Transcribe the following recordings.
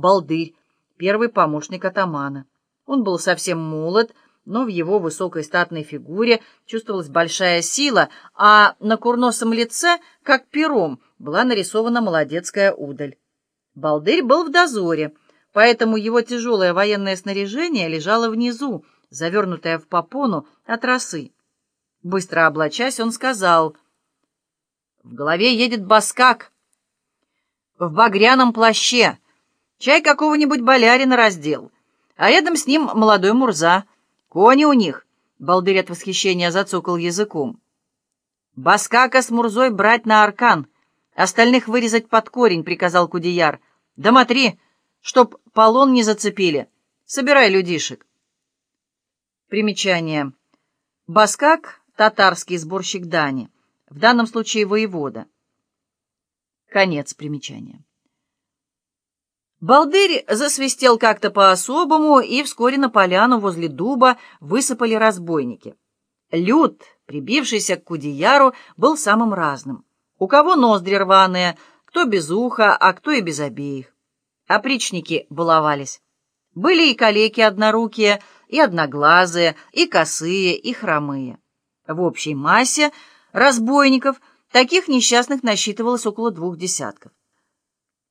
Балдырь, первый помощник атамана. Он был совсем молод, но в его высокой статной фигуре чувствовалась большая сила, а на курносом лице, как пером, была нарисована молодецкая удаль. Балдырь был в дозоре, поэтому его тяжелое военное снаряжение лежало внизу, завернутое в попону от росы. Быстро облачась, он сказал, «В голове едет баскак, в багряном плаще, чай какого-нибудь болярина раздел, а рядом с ним молодой Мурза, кони у них». Балдырь от восхищения зацокал языком. «Баскака с Мурзой брать на аркан, остальных вырезать под корень», — приказал Кудияр. «Да смотри, чтоб полон не зацепили. Собирай людишек». Примечание. Баскак — татарский сборщик дани, в данном случае воевода. Конец примечания. Балдырь засвистел как-то по-особому, и вскоре на поляну возле дуба высыпали разбойники. Люд, прибившийся к Кудеяру, был самым разным. У кого ноздри рваные, кто без уха, а кто и без обеих. Опричники баловались. Были и калеки однорукие, и одноглазые, и косые, и хромые. В общей массе разбойников таких несчастных насчитывалось около двух десятков.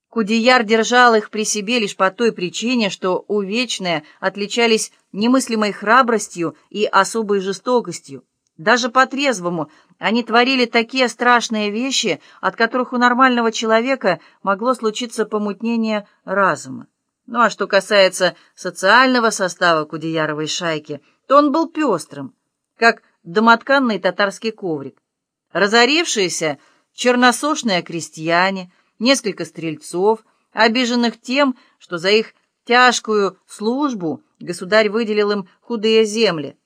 Кудияр держал их при себе лишь по той причине, что увечные отличались немыслимой храбростью и особой жестокостью. Даже по-трезвому они творили такие страшные вещи, от которых у нормального человека могло случиться помутнение разума. Ну а что касается социального состава Кудеяровой шайки, то он был пестрым, как домотканный татарский коврик. Разорившиеся черносошные крестьяне, несколько стрельцов, обиженных тем, что за их тяжкую службу государь выделил им худые земли.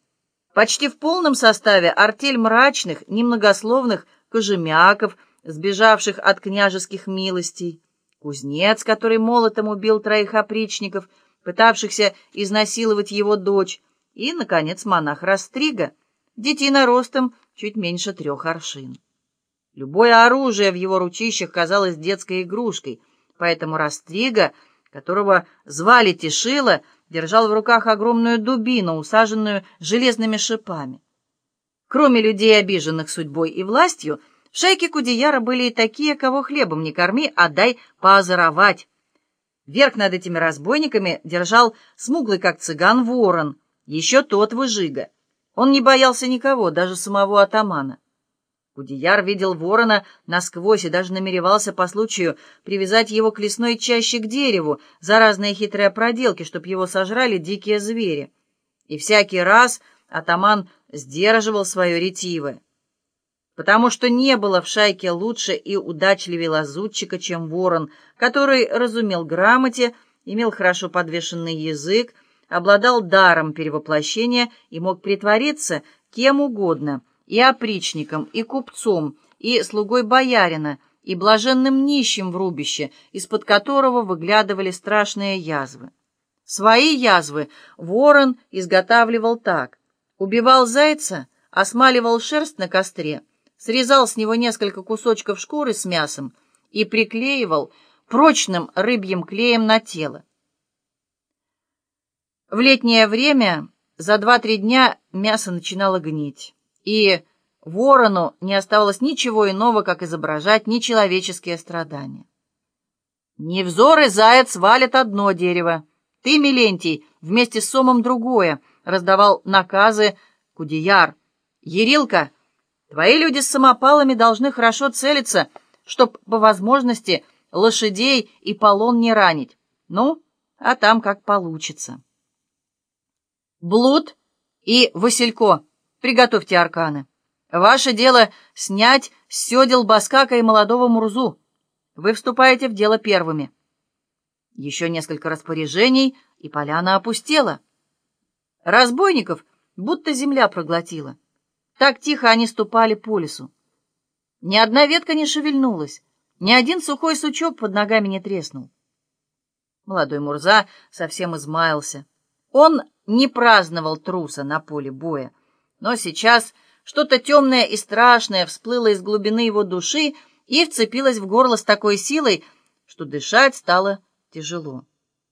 Почти в полном составе артель мрачных, немногословных кожемяков, сбежавших от княжеских милостей, Кузнец, который молотом убил троих опричников, пытавшихся изнасиловать его дочь, и, наконец, монах Растрига, детина ростом чуть меньше трех аршин. Любое оружие в его ручищах казалось детской игрушкой, поэтому Растрига, которого звали Тишила, держал в руках огромную дубину, усаженную железными шипами. Кроме людей, обиженных судьбой и властью, в шайке Кудеяра были и такие, кого хлебом не корми, а дай поозоровать. Верх над этими разбойниками держал смуглый, как цыган, ворон, еще тот выжига. Он не боялся никого, даже самого атамана. Кудеяр видел ворона насквозь и даже намеревался по случаю привязать его к лесной чаще к дереву за разные хитрые проделки, чтоб его сожрали дикие звери. И всякий раз атаман сдерживал свое ретивое потому что не было в шайке лучше и удачливее лазутчика, чем ворон, который разумел грамоте, имел хорошо подвешенный язык, обладал даром перевоплощения и мог притвориться кем угодно, и опричником, и купцом, и слугой боярина, и блаженным нищим в рубище, из-под которого выглядывали страшные язвы. Свои язвы ворон изготавливал так. Убивал зайца, осмаливал шерсть на костре, срезал с него несколько кусочков шкуры с мясом и приклеивал прочным рыбьим клеем на тело. В летнее время за два-три дня мясо начинало гнить, и ворону не оставалось ничего иного, как изображать нечеловеческие страдания. «Невзор и заяц валят одно дерево. Ты, Милентий, вместе с Сомом другое», — раздавал наказы Кудеяр. «Ерилка, Твои люди с самопалами должны хорошо целиться, чтоб по возможности лошадей и полон не ранить. Ну, а там как получится. Блуд и Василько, приготовьте арканы. Ваше дело снять с седел Баскака и молодого Мурзу. Вы вступаете в дело первыми. Еще несколько распоряжений, и поляна опустела. Разбойников будто земля проглотила. Так тихо они ступали по лесу. Ни одна ветка не шевельнулась, ни один сухой сучок под ногами не треснул. Молодой Мурза совсем измаялся. Он не праздновал труса на поле боя, но сейчас что-то темное и страшное всплыло из глубины его души и вцепилось в горло с такой силой, что дышать стало тяжело.